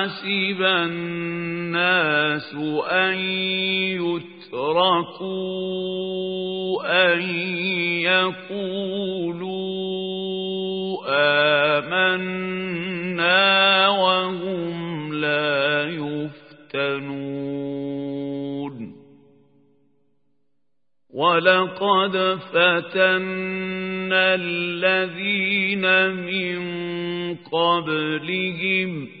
أحسب الناس أن يتركوا أن يقولوا آمنا وهم لا يفتنون. ولقد فتنا الذين من قبلهم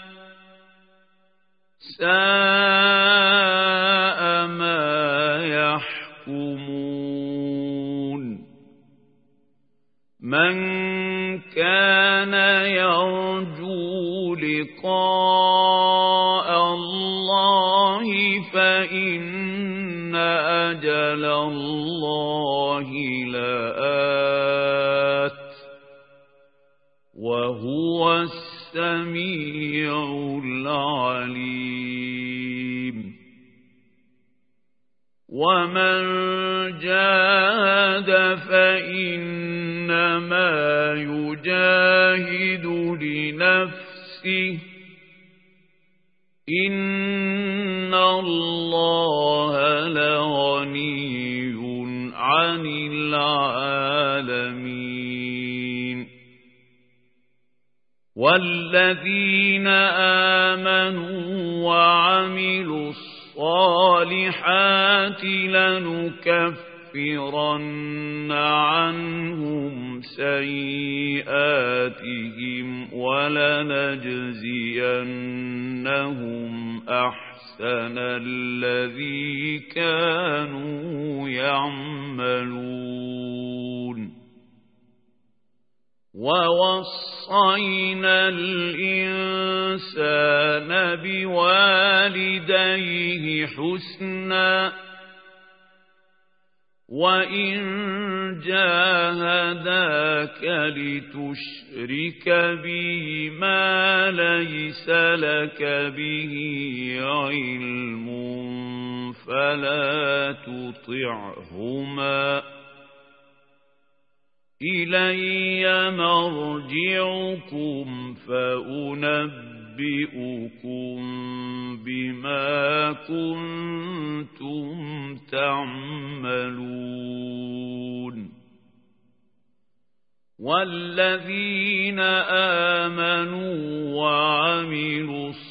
ساء ما يحكمون. من كان يرجو لقاء الله فإن أجل الله لآت وهو السميع ومن جاهد فإنما يجاهد لنفسه إن الله لغني عن العالمين والذين آمنوا وعملوا الصالحات لنكفرن عنهم سيئاتهم ولنجزينهم أحسن الذي كانوا يعملون. ووصينا الإنسان بوالديه حسنا وإن جاهداك لتشرك به ما ليس لك به علم فلا تطعهما إلي مرجعكم فأنبئكم بما كنتم تعملون. والذين آمنوا وعملوا الصالحات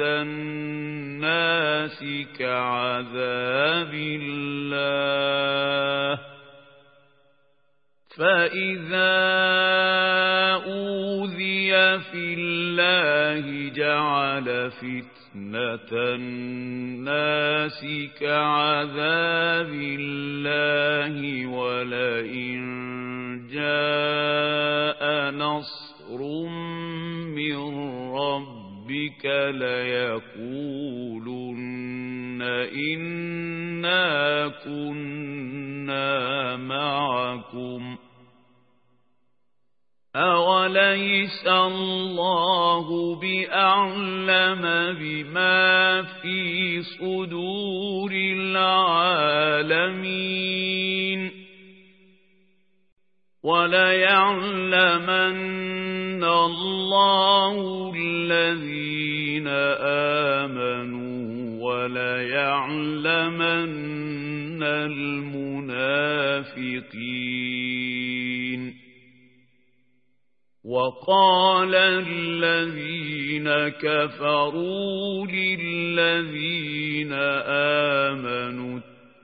الناس كعذاب الله. فإذا أوذي في الله جعل فتنة الناس كعذاب الله. ربك ليقولن إنا كنا معكم أوليس الله بأعلم بما في صدور العالمين وليعلمن الله الذين آمنوا وليعلمن المنافقين. وقال الذين كفروا للذين آمنوا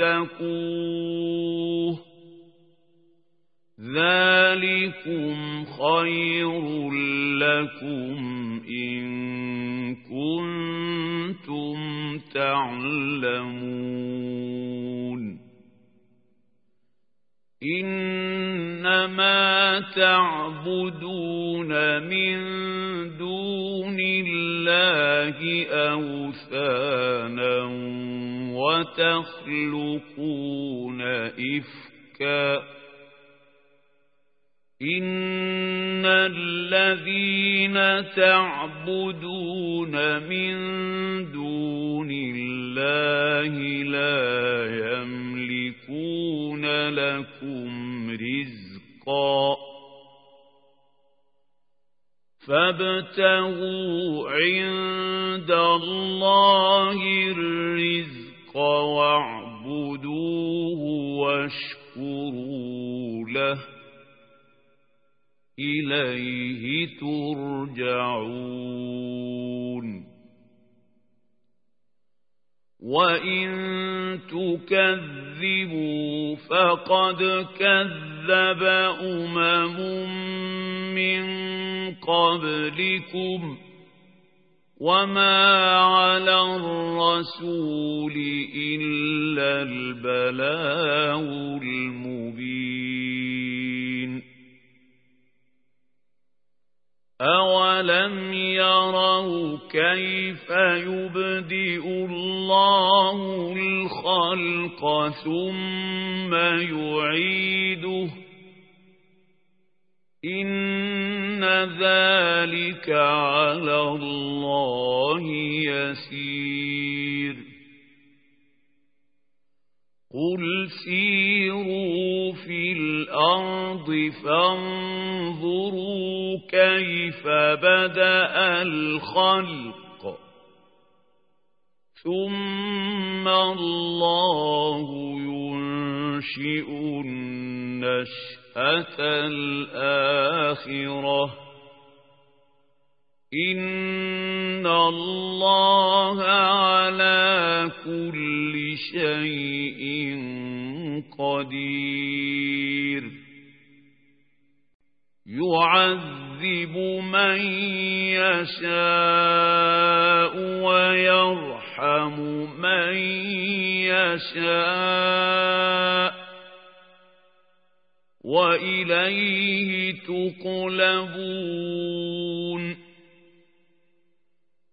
واتقوه. ذلكم خير لكم إن كنتم تعلمون. إنما تعبدون من دون الله أوثانا وتخلقون إفكا إن الذين تعبدون من دون الله لا يملكون لكم رزقا فابتغوا عند الله الرزق واعبدوه واشكروا له إليه ترجعون وإن تكذبوا فقد كذب أمم من قبلكم وما على الرسول إلا البلاغ المبين أولم يروا كيف يبدئ الله الخلق ثم يعيده ذلك على الله يسير قل سيروا في الأرض فانظروا كيف بدأ الخلق ثم الله ينشئ النشأة الآخرة إن الله على كل شيء قدير يعذب من يشاء ويرحم من يشاء وإليه تقلبون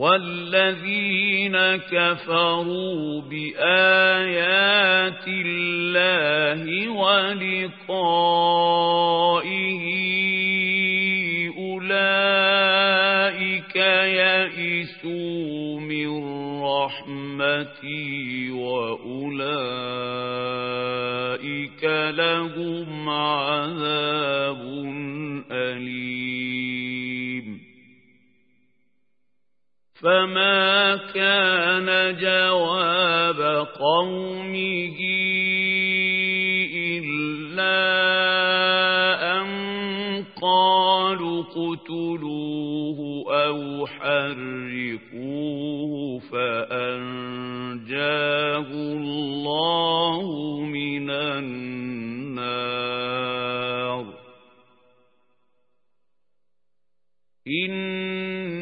والذين كفروا بآيات الله ولقائه فما كان جواب قومه إلا أن قالوا اقتلوه أو حرقوه فأنجاه الله من النار إن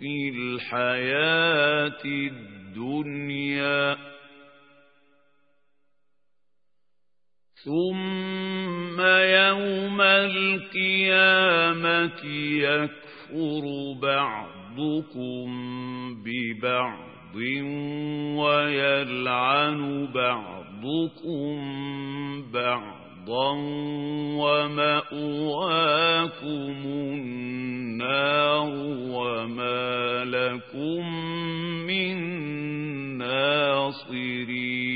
في الحياة الدنيا. ثم يوم القيامة يكفر بعضكم ببعض ويلعن بعضكم بعضا. أرضا ومأواكم النار وما لكم من ناصرين